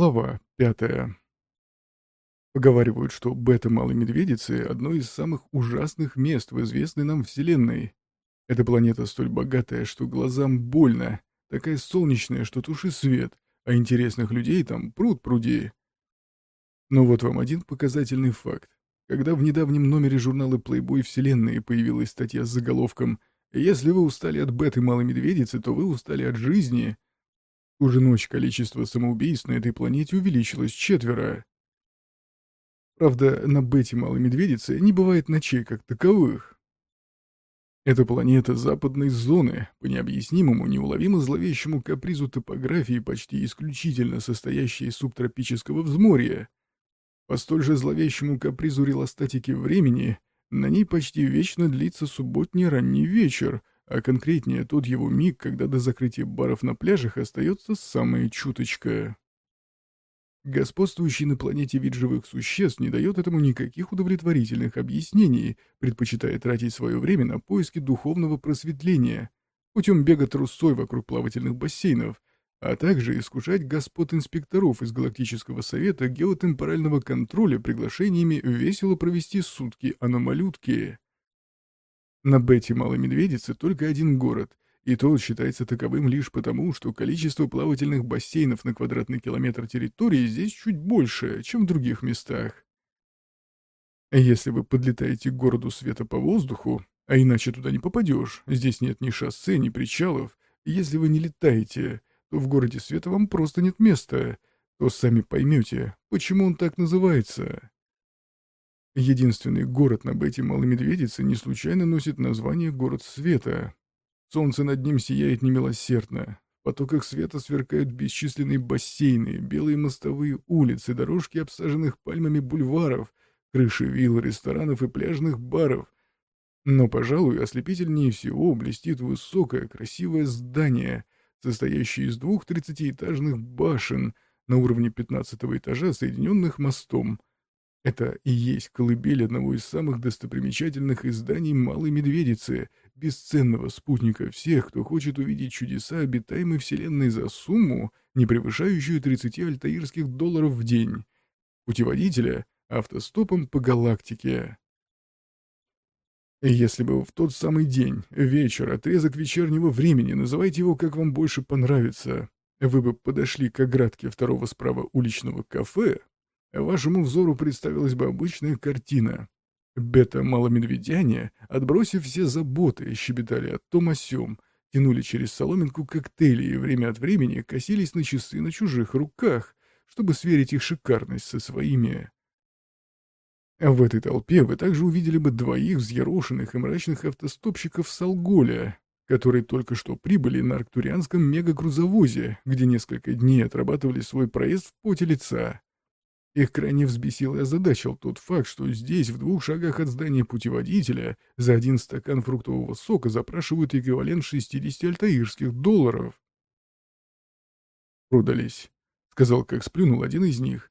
Глава пятая. Поговаривают, что бета-малой медведицы — одно из самых ужасных мест в известной нам Вселенной. Эта планета столь богатая, что глазам больно, такая солнечная, что туши свет, а интересных людей там пруд пруди. Но вот вам один показательный факт. Когда в недавнем номере журнала Playboy Вселенной появилась статья с заголовком «Если вы устали от беты-малой медведицы, то вы устали от жизни», уже ночь количество самоубийств на этой планете увеличилось четверо. Правда, на Бете Малой Медведице не бывает ночей как таковых. Это планета западной зоны, по необъяснимому, неуловимо зловещему капризу топографии, почти исключительно состоящей из субтропического взморья. По столь же зловещему капризу релостатики времени, на ней почти вечно длится субботний ранний вечер, а конкретнее тот его миг, когда до закрытия баров на пляжах остается самая чуточка. Господствующий на планете вид живых существ не дает этому никаких удовлетворительных объяснений, предпочитая тратить свое время на поиски духовного просветления, путем бега трусой вокруг плавательных бассейнов, а также искушать господ инспекторов из Галактического совета геотемпорального контроля приглашениями весело провести сутки аномалютки. На Бете Малой Медведице только один город, и тот считается таковым лишь потому, что количество плавательных бассейнов на квадратный километр территории здесь чуть больше, чем в других местах. Если вы подлетаете к городу света по воздуху, а иначе туда не попадешь, здесь нет ни шоссе, ни причалов, если вы не летаете, то в городе света вам просто нет места, то сами поймете, почему он так называется. Единственный город на Бете Малой Медведицы не случайно носит название «Город света». Солнце над ним сияет немилосердно. В потоках света сверкают бесчисленные бассейны, белые мостовые улицы, дорожки обсаженных пальмами бульваров, крыши вилл, ресторанов и пляжных баров. Но, пожалуй, ослепительнее всего блестит высокое, красивое здание, состоящее из двух тридцатиэтажных башен на уровне пятнадцатого этажа, соединенных мостом — это и есть колыбель одного из самых достопримечательных изданий «Малой Медведицы», бесценного спутника всех, кто хочет увидеть чудеса обитаемой Вселенной за сумму, не превышающую 30 альтаирских долларов в день. Путеводителя автостопом по галактике. Если бы в тот самый день, вечер, отрезок вечернего времени, называйте его как вам больше понравится, вы бы подошли к оградке второго справа уличного кафе, вашему взору представилась бы обычная картина. Бета-маломедведяне, отбросив все заботы, щебетали о том о сём, тянули через соломинку коктейли и время от времени косились на часы на чужих руках, чтобы сверить их шикарность со своими. В этой толпе вы также увидели бы двоих взъерошенных и мрачных автостопщиков с Алголя, которые только что прибыли на арктурианском мегагрузовозе, где несколько дней отрабатывали свой проезд в поте лица. Их крайне взбесил и озадачил тот факт, что здесь, в двух шагах от здания путеводителя, за один стакан фруктового сока запрашивают эквивалент 60 альтаирских долларов. «Продались», — сказал, как сплюнул один из них.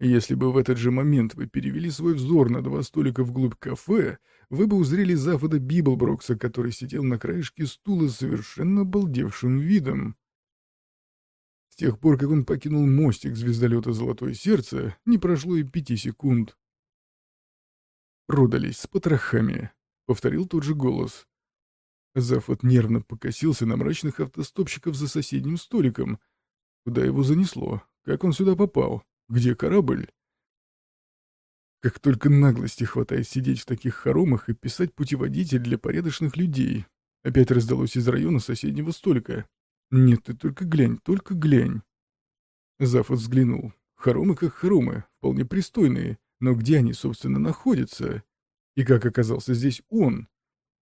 «Если бы в этот же момент вы перевели свой взор на два столика вглубь кафе, вы бы узрели Зафода Библброкса, который сидел на краешке стула с совершенно обалдевшим видом тех пор, как он покинул мостик звездолета «Золотое сердце», не прошло и пяти секунд. «Продались с потрохами», — повторил тот же голос. Зафот нервно покосился на мрачных автостопщиков за соседним столиком. Куда его занесло? Как он сюда попал? Где корабль? Как только наглости хватает сидеть в таких хоромах и писать путеводитель для порядочных людей. Опять раздалось из района соседнего столика. «Нет, ты только глянь, только глянь». Зафот взглянул. Хоромы как хоромы, вполне пристойные, но где они, собственно, находятся? И как оказался здесь он?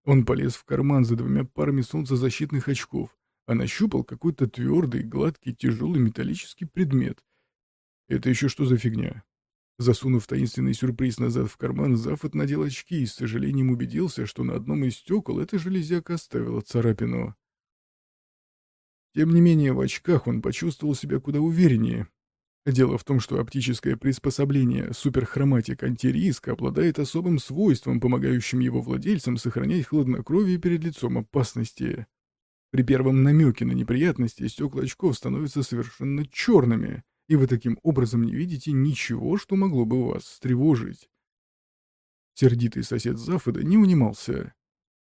Он полез в карман за двумя парами солнцезащитных очков, а нащупал какой-то твердый, гладкий, тяжелый металлический предмет. Это еще что за фигня? Засунув таинственный сюрприз назад в карман, Зафот надел очки и с сожалением убедился, что на одном из стекол эта железяка оставила царапину. Тем не менее, в очках он почувствовал себя куда увереннее. Дело в том, что оптическое приспособление суперхроматик антириск обладает особым свойством, помогающим его владельцам сохранять хладнокровие перед лицом опасности. При первом намеке на неприятности стекла очков становятся совершенно черными, и вы таким образом не видите ничего, что могло бы вас встревожить. Сердитый сосед Зафода не унимался.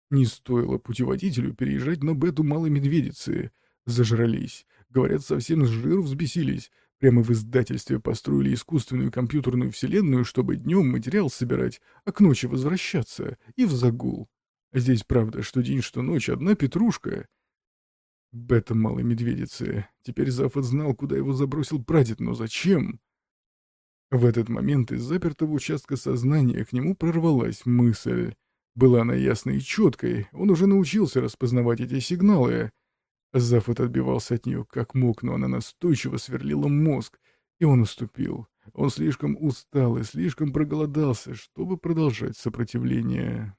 Не стоило путеводителю переезжать на бету Малой Медведицы. Зажрались. Говорят, совсем с жиру взбесились. Прямо в издательстве построили искусственную компьютерную вселенную, чтобы днем материал собирать, а к ночи возвращаться. И в загул. Здесь правда, что день, что ночь, одна петрушка. Бета Малой Медведицы. Теперь Зафот знал, куда его забросил прадед, но зачем? В этот момент из запертого участка сознания к нему прорвалась мысль. Была она ясной и четкой, он уже научился распознавать эти сигналы. Зафот отбивался от нее как мог, но она настойчиво сверлила мозг, и он уступил. Он слишком устал и слишком проголодался, чтобы продолжать сопротивление.